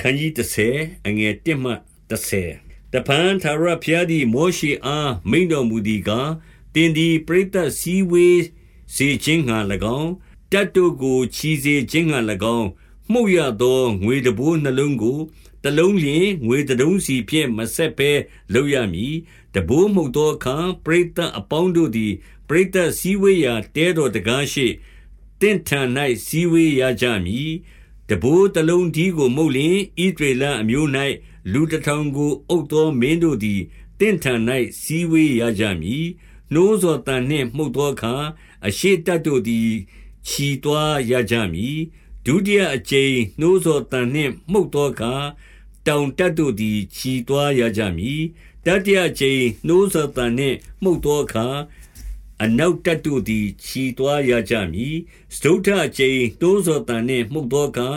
ခန်းကြီး30အငယ်1မှ30တပန်သာရဖျားသည်မောရှိအားမိန်တော်မူသည်ကားတင်သည်ပရိသတ်စည်းဝေးစေခြင်းငှာ၎င်းတတ်တို့ကိုချီစေခြင်းငှာ၎င်းမှုရသောငွေတဘိုးနှလုံးကိုတလုံးလျင်ငွေတတုံးစီဖြင့်မဆက်ဘဲလုပ်ရမည်တဘိုးမှုသောအခါပရိသတ်အပေါင်းတို့သည်ပရိသတ်စည်းဝေးရာတဲတော်တကားရှိတင့်ထန်၌စည်းဝေးရကြမည် တဘိုးတလုံးဒီကိုမုတ်လင်ဣဒရေလအမျိုး၌လူတထောင်ကိုအုပ်သောမင်းတို့သည်တင့်ထန်၌စည်းဝေးရကြမည်နှိုးစော်တန်နှင့်မှုတ်သောအခါအရှိတတ်တို့သည်ခြီတွားရကြမည်ဒုတိယအကြိမ်နှိုးစော်တန်နှင့်မှုတ်သောအခါတောင်တတ်တို့သည်ခြီတွားရကြမည်တတိယအကြိမ်နှိုးစော်တန်နှင့်မှုတ်သောအခါ အနောက်တတ်တို့သည်ခြီတွားရကြမည်စတုထအကျိန်တိုးစောတန်နှင့်မှုတ်သောအခါ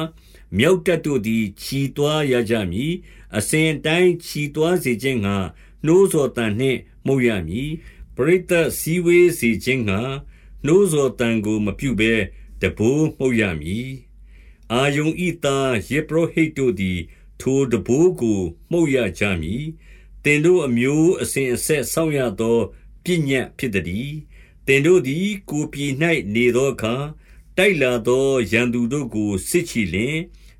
မြောက်တတ်တို့သည်ခြီတွားရကြမည်အစဉ်တိုင်းခြီတွားစေခြင်းငှာနှိုးစောတန်နှင့်မှုတ်ရမည်ပရိသတ်စည်းဝေးစေခြင်းငှာနှိုးစောတန်ကိုမပြုဘဲတဘိုးမှုတ်ရမည်အာယုန်ဤသားယေပရောဟိတ်တို့သည် ထိုတဘိုးကိုမှုတ်ရကြမည်တင်တို့အမျိုးအစဉ်အဆက်ဆောင်းရသောပညတ်ဖြစ်သည် သင်တို့သည် ကိုယ်ပြည်၌နေသောအခါ တိုက်လာသော ရန်သူတို့ကို စစ်ချီလျှင်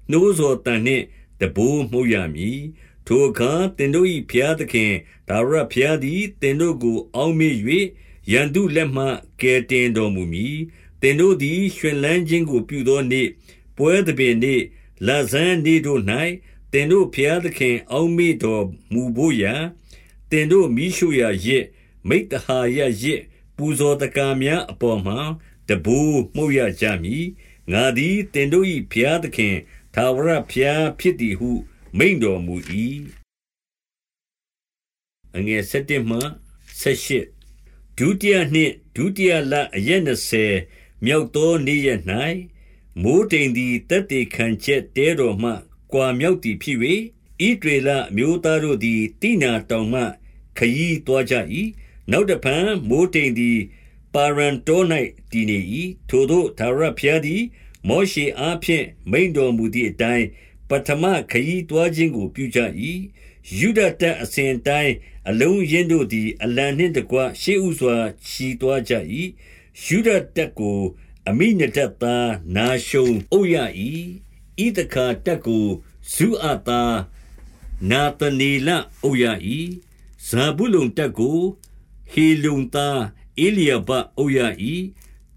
နှိုးဆော်သံနှင့် တံပိုးမှုတ်ရမည်။ထိုအခါ သင်တို့၏ဘုရားသခင် ထာဝရဘုရားသည် သင်တို့ကို အောက်မေ့၍ရန်သူလက်မှ ကယ်တင်တော်မူမည်။သင်တို့သည် ရွှင်လန်းခြင်းကို ပြုသောနေ့၊ပွဲသဘင်နေ့၊လဆန်းနေ့တို့၌သင်တို့ဘုရားသခင် အောက်မေ့တော်မူဘို့ရာ သင်တို့ မီးရှို့ရာယဇ်၊မိဿဟာယယဇ် ပူဇော်သက္ကာများအပေါ်မှာတံပိုးမှုတ်ရကြမည်။ငါသည်သင်တို့၏ဘုရားသခင်ထာဝရဘုရားဖြစ်သည်ဟု မိန့်တော်မူ၏။ဒုတိယနှစ်ဒုတိယလအရက်နှစ်ဆယ်မြောက်သောနေ့ရက်၌မိုဃ်းတိမ်သည်သက်သေခံချက်တဲတော်မှကွာမြောက်သည်ဖြစ်၍၊ဣသရေလအမျိုးသားတို့သည်သိနာတောင်မှခရီးသွားကြ၏ နောက်တဖန်မိုဃ်းတိမ်သည် ပါရန်တော၌တည်နေ၏ထိုသို့ထာဝရဘုရားသည် မောရှေအားဖြင့်မိန်တော်မူသည့်အတိုင်းပထမခရီးသွားခြင်းကိုပြုကြ၏ယုဒတက်အစဉ်တိုင်းအလုံးရင်းတို့သည် အလံနှင့်တကွရှေးဥစွာခြီသွားကြ၏ယုဒတက်ကို အမိနတသားနာရှုံအုပ်ရ၏ဤတခါတက်ကိုဇုအသားနာတနေလအုပ်ရ၏ဇာဘူးလုံတက်ကို ဟေလုံသားဧလျာဘအုပ်ရ၏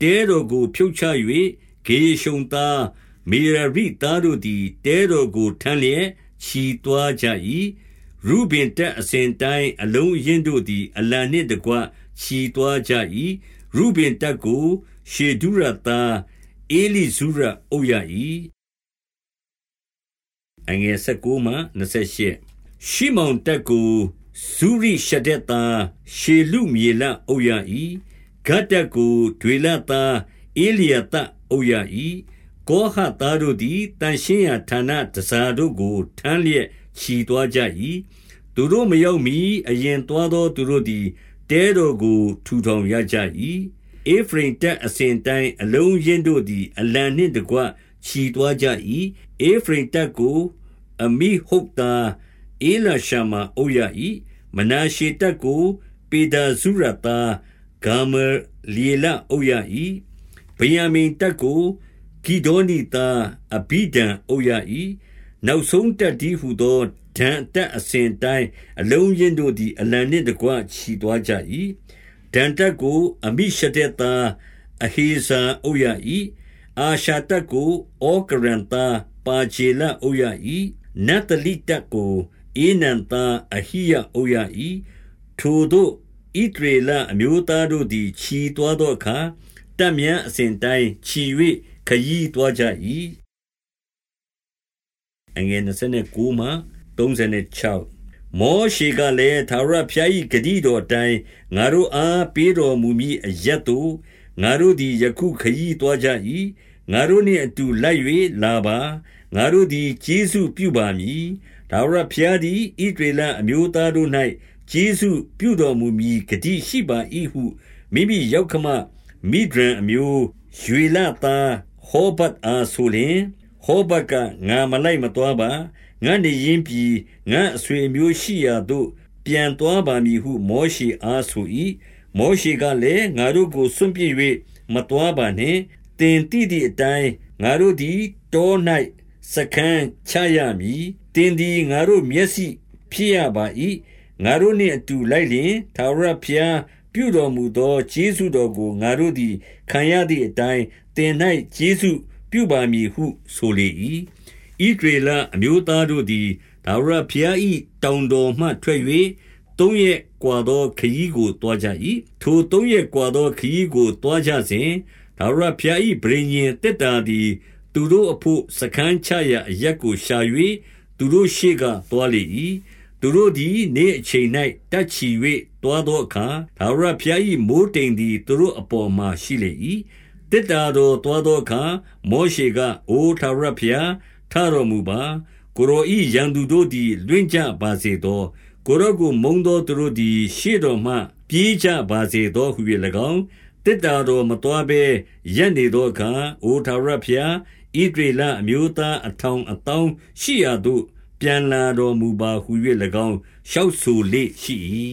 တဲတော်ကို ဖြုတ်ချ၍ဂေရှုံသားမေရရိသားတို့သည်တဲတော်ကိုထမ်းလျက်ခြီသွားကြ၏ရုဘင်တက်အစဉ်တိုင်းအလုံးရင်းတို့သည် အလံနှင့်တကွခြီသွားကြ၏ရုဘင်တက်ကို ရှေဒုရသားအေလိဇုရအုပ်ရ၏အငယ်19မှ28ရှိမောင်တက်ကို ဇုရိရှဒက်သားရှေလုမြေလအုပ်ရ၏ဂတ်တက်ကိုဒွေလသားအေလျာတအုပ်ရ၏ကောဟသားတို့သည်တန်ရှင်းရာဌာနတစားတို့ကိုထမ်းလျက်ခြီသွားကြ၏သူတို့မရောက်မီအရင်သွားသောသူတို့သည်တဲတော်ကိုထူထောင်ရကြ၏အေဖရင်တက်အစဉ်တိုင်းအလုံးရင်းတို့သည် အလံနှင့်တကွခြီသွားကြ၏အေဖရင်တက်ကို အမိဟုတ်သား ဧလရှာမာအုပ်ရ၏မနာရှေတက်ကို ပေဒါဇုရသားဂါမလီလအုပ်ရ၏ဗိယမိန်တက်ကိုဂီဒေါနီသားအဘိဒံအုပ်ရ၏နောက်ဆုံးတက်ဒီဟုသောဒံတက်အစဉ်တိုင်းအလုံးရင်းတို့သည်အလံနှင့်တကွချီသွားကြ၏ဒံတက်ကိုအမိရှတဲ့သားအဟေဇာအုပ်ရ၏အာရှာတက်ကိုဩကရန်သားပါဂျေလအုပ်ရ၏နတ်တလိတက်ကို ဧနန်သားအဟိယအုပ်ရ၏ထိုတို့ဣဒရေလအမျိုးသားတို့သည်ခြီသွားသောအခါတပ်မြန်အစဉ်တိုင်းခြီ၍ခရီးသွားကြ၏အငယ်29မှ36မောရှေကလည်းသာရဖျား၏ဂတိတော်တိုင်းငါတို့အားပေးတော်မူမည်အရက်တို့ငါတို့သည်ယခုခရီးသွားကြ၏ငါတို့နှင့်အတူလိုက်၍လာပါ ငါတို့သည်ကျေးဇူးပြုပါမည်ဒါဝရဖျားသည်ဣဒရေလအမျိုးသားတို့၌ကျေးဇူးပြုတော်မူမည်ဂတိရှိပါ၏ဟုမိမိရောက်ခမမိဒရန်အမျိုးရွေလသားဟောဘတ်အားဆိုလျင်ဟဟောဘတ်ကငါမလိုက်မသွားပါငါနေရင်ပြည်ငါအဆွေမျိုးရှိရာသို့ပြန်သွားပါမည်ဟုမောရှေအားဆို၏မောရှေကလည်းငါတို့ကိုစွန့်ပစ်၍မသွားပါနှင့်တင်တိသည့်အတိုင်းငါတို့သည်တော၌ စခန်းချရမည်တင်သည်ငါတို့မျက်စိဖြစ်ရပါ၏ငါတို့နှင့်အတူလိုက်လျင်သာရဖျားပြုတော်မူသောကျေးဇူးတော်ကိုငါတို့သည်ခံရသည့်အတိုင်းတင်၌ကျေးဇူးပြုပါမည်ဟုဆိုလေ၏ဣဒရေလအမျိုးသားတို့သည်သာရဖျား၏တောင်တော်မှထွက်၍သုံးရက်กว่าသောခရီးကိုတွားကြ၏ထိုသုံးရက်กว่าသောခရီးကိုတွားကြစဉ်ဒါဝရဖျား၏ဗြိဉ္ဉ်တက်တာသည် သူတို့အဖို့စခန်းချရာအရက်ကိုရှာ၍သူတို့ရှေ့ကတွားလေ၏သူတို့သည်နေ့အချိန်၌တက်ချီ၍တွားသောအခါဒါဝရဖျား၏မိုးတိမ်သည်သူတို့အပေါ်မှာရှိလေ၏တက်တာတော်တွားသောအခါမောရှေကအိုထာဝရဖျားထတော်မူပါကိုရောဤရန်သူတို့သည်လွင့်ကြပါစေသောကိုရောကိုမုံသောသူတို့သည် ရှေ့တော်မှပြေးကြပါစေသောဟု၍၎င်းတစ်တာတော်မတော်ဘဲရက်နေသောအခါအိုထာဝရဖျား ဣဒရေလအမျိုးသားအထောင်အတောင်းရှိရာသို့ ပြန်လာတော်မူပါဟု၍၎င်းရှောက်ဆိုလေရှိ၏